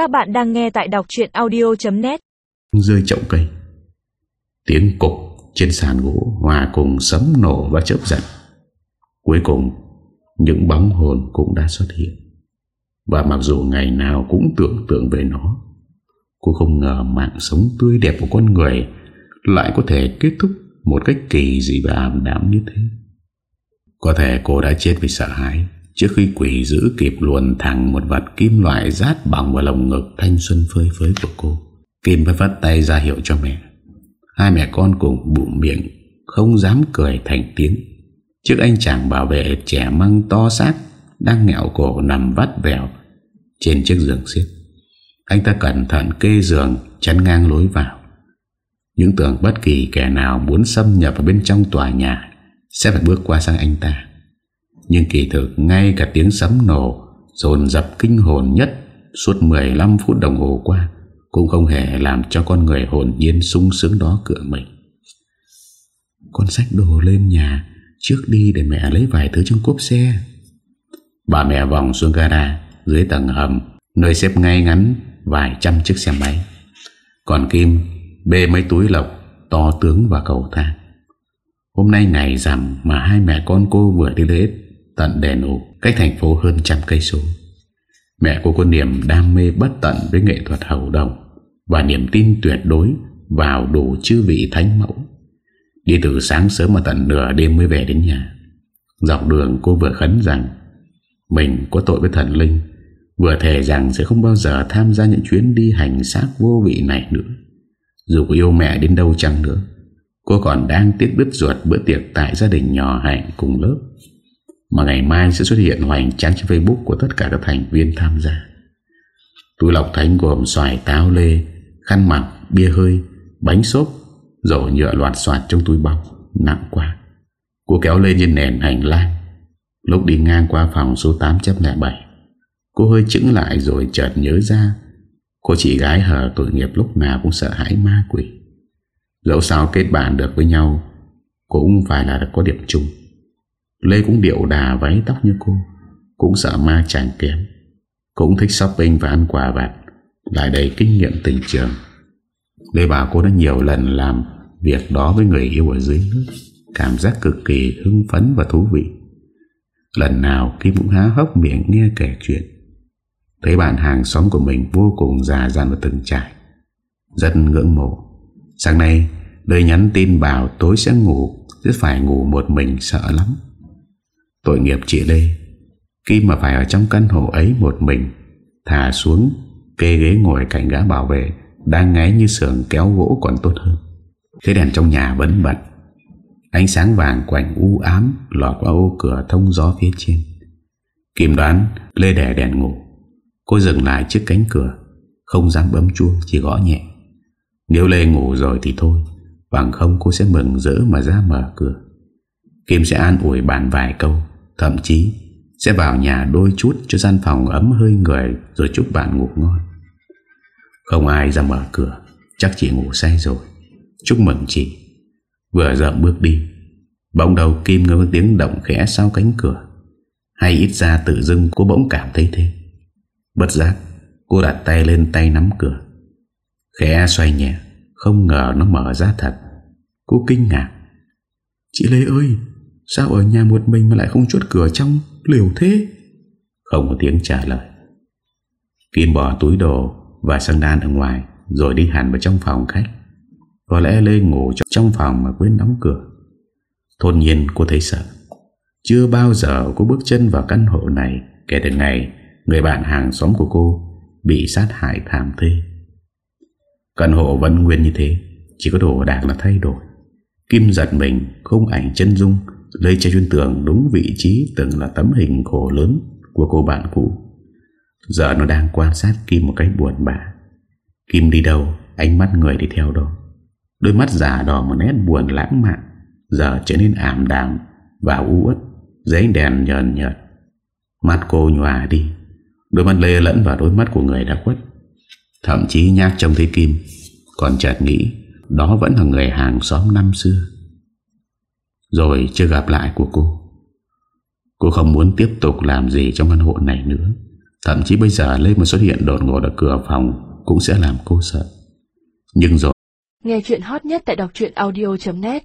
Các bạn đang nghe tại đọc chuyện audio.net Rơi chậu cây, Tiếng cục trên sàn gỗ, Hòa cùng sấm nổ và chớp giật. Cuối cùng, Những bóng hồn cũng đã xuất hiện. Và mặc dù ngày nào cũng tưởng tượng về nó, Cô không ngờ mạng sống tươi đẹp của con người Lại có thể kết thúc Một cách kỳ dị và ảm đạm như thế. Có thể cô đã chết vì sợ hãi Trước khi quỷ giữ kịp luồn thẳng một vật kim loại rát bỏng vào lồng ngực thanh xuân phơi phới của cô. Kim phải vắt tay ra hiệu cho mẹ. Hai mẹ con cùng bụng miệng, không dám cười thành tiếng. Trước anh chàng bảo vệ trẻ măng to xác, đang nghẹo cổ nằm vắt vẻo trên chiếc giường xếp. Anh ta cẩn thận kê giường chắn ngang lối vào. Những tưởng bất kỳ kẻ nào muốn xâm nhập vào bên trong tòa nhà sẽ phải bước qua sang anh ta. Nhưng kỳ thực ngay cả tiếng sấm nổ Dồn dập kinh hồn nhất Suốt 15 phút đồng hồ qua Cũng không hề làm cho con người hồn nhiên sung sướng đó cửa mình. Con sách đồ lên nhà, Trước đi để mẹ lấy vài thứ trong cốp xe. Bà mẹ vòng xuống gara Dưới tầng hầm, Nơi xếp ngay ngắn vài trăm chiếc xe máy. Còn Kim Bê mấy túi lọc To tướng và cầu thang. Hôm nay ngày rằm mà hai mẹ con cô vừa đi lễ tận đèn ủ cách thành phố hơn trăm cây số. Mẹ cô có niềm đam mê bất tận với nghệ thuật hầu đồng và niềm tin tuyệt đối vào đủ chư vị thánh mẫu. Đi từ sáng sớm mà tận nửa đêm mới về đến nhà. Dọc đường cô vừa khấn rằng mình có tội với thần linh, vừa thề rằng sẽ không bao giờ tham gia những chuyến đi hành xác vô vị này nữa. Dù có yêu mẹ đến đâu chăng nữa, cô còn đang tiếc đứt ruột bữa tiệc tại gia đình nhỏ hạnh cùng lớp mà ngày mai sẽ xuất hiện hoành tráng trên Facebook của tất cả các thành viên tham gia. Túi lọc thánh gồm xoài táo lê, khăn mặt, bia hơi, bánh xốp, rổ nhựa loạt soạt trong túi bọc, nặng quá. Cô kéo lên trên nền hành lang. Lúc đi ngang qua phòng số 807, cô hơi chững lại rồi chợt nhớ ra cô chị gái hờ tội nghiệp lúc nào cũng sợ hãi ma quỷ. Dẫu sao kết bạn được với nhau cũng phải là có điểm chung. Lê cũng điệu đà váy tóc như cô, Cũng sợ ma chẳng kém, Cũng thích shopping và ăn quà vặt, Lại đầy kinh nghiệm tình trường. Lê bảo cô đã nhiều lần làm Việc đó với người yêu ở dưới nước, Cảm giác cực kỳ hưng phấn và thú vị. Lần nào Kim cũng há hốc miệng nghe kể chuyện. Thấy bạn hàng xóm của mình vô cùng già dặn và từng trải, Rất ngưỡng mộ. Sáng nay Đời nhắn tin bảo tối sẽ ngủ, Chứ phải ngủ một mình sợ lắm. Tội nghiệp chị Lê. Khi mà phải ở trong căn hộ ấy một mình, Thả xuống, Kê ghế ngồi cạnh gã bảo vệ, Đang ngáy như sườn kéo gỗ còn tốt hơn. Thế đèn trong nhà vẫn bật. Ánh sáng vàng quảnh u ám Lọt qua ô cửa thông gió phía trên. Kim đoán, Lê đẻ đèn ngủ. Cô dừng lại trước cánh cửa, Không dám bấm chuông, chỉ gõ nhẹ. Nếu Lê ngủ rồi thì thôi, Bằng không cô sẽ mừng rỡ mà ra mở cửa. Kim sẽ an ủi bạn vài câu. Thậm chí sẽ vào nhà đôi chút cho gian phòng ấm hơi người rồi chúc bạn ngủ ngon. Không ai ra mở cửa, chắc chị ngủ say rồi. Chúc mừng chị. Vừa dậm bước đi, bỗng đầu Kim nghe tiếng động khẽ sau cánh cửa. Hay ít ra tự dưng cô bỗng cảm thấy thế. Bất giác, cô đặt tay lên tay nắm cửa. Khẽ xoay nhẹ, không ngờ nó mở ra thật. Cô kinh ngạc. Chị Lê ơi, Sao ở nhà một mình mà lại không chốt cửa trong liều thế? Không có tiếng trả lời. Kim bỏ túi đồ Và sang đan ở ngoài, Rồi đi hẳn vào trong phòng khách. Có lẽ Lê ngủ trong phòng mà quên đóng cửa. Thôn nhiên cô thấy sợ. Chưa bao giờ cô bước chân vào căn hộ này Kể từ ngày Người bạn hàng xóm của cô Bị sát hại thảm thê. Căn hộ vẫn nguyên như thế, Chỉ có đồ đạc là thay đổi. Kim giật mình, không ảnh chân dung. Lấy cho chuyên tường đúng vị trí Từng là tấm hình khổ lớn Của cô bạn cũ. Giờ nó đang quan sát Kim một cách buồn bã. Kim đi đâu, Ánh mắt người đi theo đó. Đôi mắt giả đỏ một nét buồn lãng mạn, Giờ trở nên ảm đạm Và u uất Giấy đèn nhờn nhợt. Mắt cô nhòa đi, Đôi mắt lê lẫn vào đôi mắt của người đã khuất. Thậm chí nhát trông thấy Kim, Còn chợt nghĩ Đó vẫn là người hàng xóm năm xưa rồi chưa gặp lại của cô. Cô không muốn tiếp tục làm gì trong căn hộ này nữa. Thậm chí bây giờ Lê mà xuất hiện đột ngột ở cửa phòng Cũng sẽ làm cô sợ. Nhưng rồi Nghe chuyện hot nhất tại đọc audio.net